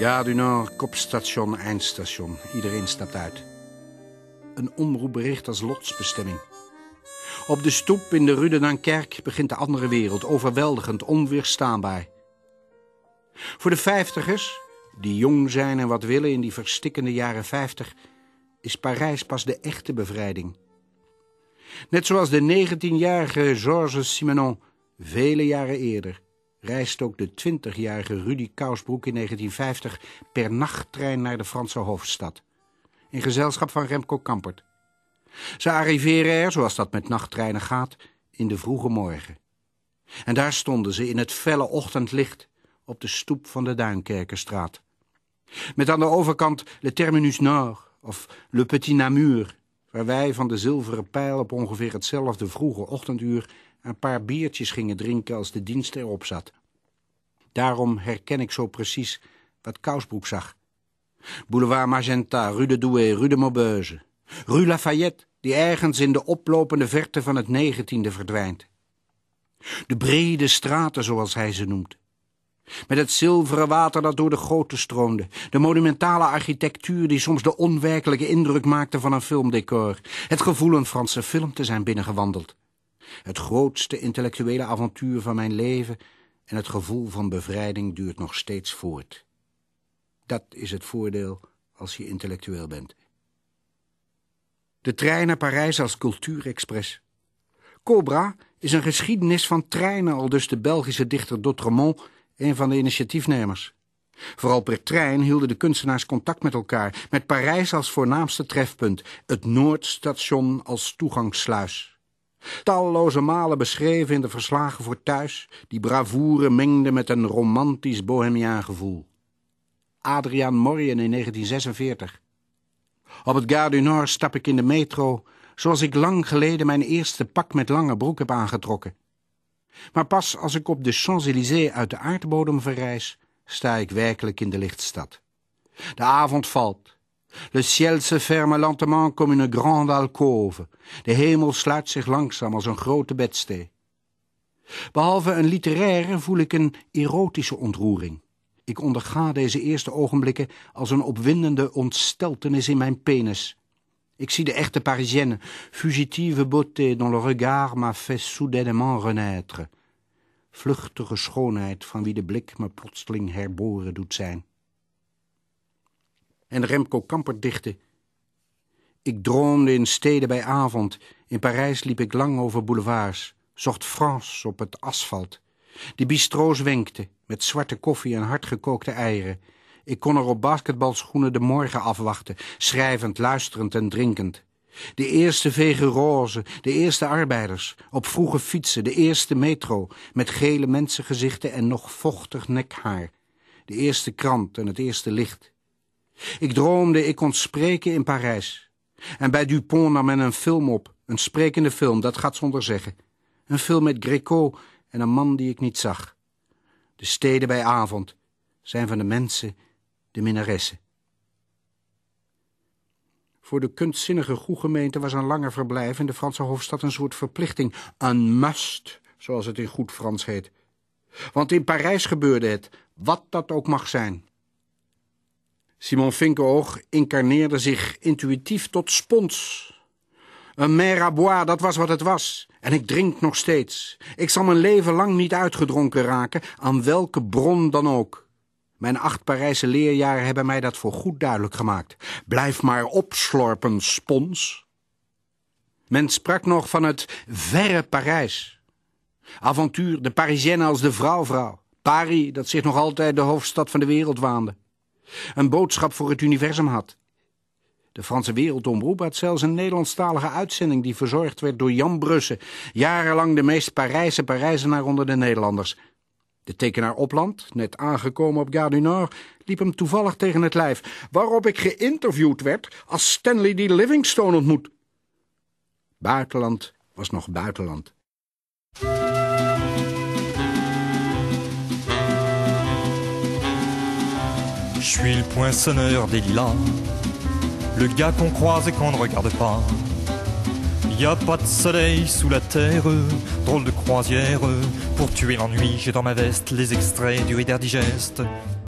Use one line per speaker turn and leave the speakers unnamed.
Gare du Nord, kopstation, eindstation. Iedereen stapt uit. Een omroepbericht als lotsbestemming. Op de stoep in de Rue de Dunkerque begint de andere wereld, overweldigend, onweerstaanbaar. Voor de vijftigers, die jong zijn en wat willen in die verstikkende jaren vijftig, is Parijs pas de echte bevrijding. Net zoals de 19-jarige Georges Simenon vele jaren eerder reist ook de 20-jarige Rudy Kousbroek in 1950 per nachttrein naar de Franse hoofdstad. In gezelschap van Remco Kampert. Ze arriveren er, zoals dat met nachttreinen gaat, in de vroege morgen. En daar stonden ze in het felle ochtendlicht op de stoep van de Duinkerkenstraat. Met aan de overkant Le Terminus Nord of Le Petit Namur, waar wij van de zilveren pijl op ongeveer hetzelfde vroege ochtenduur een paar biertjes gingen drinken als de dienst erop zat. Daarom herken ik zo precies wat Kousbroek zag. Boulevard Magenta, Rue de Douai, Rue de Maubeuge. Rue Lafayette, die ergens in de oplopende verte van het negentiende verdwijnt. De brede straten, zoals hij ze noemt. Met het zilveren water dat door de goten stroomde. De monumentale architectuur die soms de onwerkelijke indruk maakte van een filmdecor. Het gevoel een Franse film te zijn binnengewandeld. Het grootste intellectuele avontuur van mijn leven en het gevoel van bevrijding duurt nog steeds voort. Dat is het voordeel als je intellectueel bent. De trein naar Parijs als cultuurexpress. Cobra is een geschiedenis van treinen, al dus de Belgische dichter D'Autremont, een van de initiatiefnemers. Vooral per trein hielden de kunstenaars contact met elkaar, met Parijs als voornaamste trefpunt, het Noordstation als toegangssluis. Talloze malen beschreven in de verslagen voor thuis, die bravoure mengde met een romantisch bohemiaan gevoel. Adriaan Morien in 1946. Op het Gare du Nord stap ik in de metro, zoals ik lang geleden mijn eerste pak met lange broek heb aangetrokken. Maar pas als ik op de Champs-Élysées uit de aardbodem verrijs, sta ik werkelijk in de lichtstad. De avond valt. Le ciel se ferme lentement comme une grande alcove. De hemel sluit zich langzaam als een grote bedstee. Behalve een literaire voel ik een erotische ontroering. Ik onderga deze eerste ogenblikken als een opwindende ontsteltenis in mijn penis. Ik zie de echte Parisienne, fugitive beauté dont le regard m'a fait soudainement renaître. Vluchtige schoonheid van wie de blik me plotseling herboren doet zijn en Remco Kampert dichtte. Ik droomde in steden bij avond. In Parijs liep ik lang over boulevards. Zocht France op het asfalt. De bistro's wenkten, met zwarte koffie en hardgekookte eieren. Ik kon er op basketbalschoenen de morgen afwachten, schrijvend, luisterend en drinkend. De eerste vegen roze, de eerste arbeiders, op vroege fietsen, de eerste metro, met gele mensengezichten en nog vochtig nekhaar. De eerste krant en het eerste licht. Ik droomde ik kon spreken in Parijs. En bij Dupont nam men een film op, een sprekende film, dat gaat zonder zeggen. Een film met Greco en een man die ik niet zag. De steden bij avond zijn van de mensen de minnaressen. Voor de kunstzinnige goegemeente was een langer verblijf in de Franse hoofdstad een soort verplichting. Een must, zoals het in goed Frans heet. Want in Parijs gebeurde het, wat dat ook mag zijn. Simon Vinkoog incarneerde zich intuïtief tot spons. Een mer à bois, dat was wat het was. En ik drink nog steeds. Ik zal mijn leven lang niet uitgedronken raken, aan welke bron dan ook. Mijn acht Parijse leerjaren hebben mij dat voor goed duidelijk gemaakt. Blijf maar opslorpen, spons. Men sprak nog van het verre Parijs. Avontuur, de Parisienne als de vrouwvrouw. Paris, dat zich nog altijd de hoofdstad van de wereld waande een boodschap voor het universum had. De Franse Wereldomroep had zelfs een Nederlandstalige uitzending die verzorgd werd door Jan Brussen, jarenlang de meest Parijse Parijzenaar onder de Nederlanders. De tekenaar Opland, net aangekomen op Gare du Nord, liep hem toevallig tegen het lijf, waarop ik geïnterviewd werd als Stanley D. Livingstone ontmoet. Buitenland was nog buitenland.
Suis le poinçonneur des lilas, le gars qu'on croise et qu'on ne regarde pas. Y a pas de soleil sous la terre, drôle de croisière. Pour tuer l'ennui, j'ai dans ma veste les extraits du Reader Digest.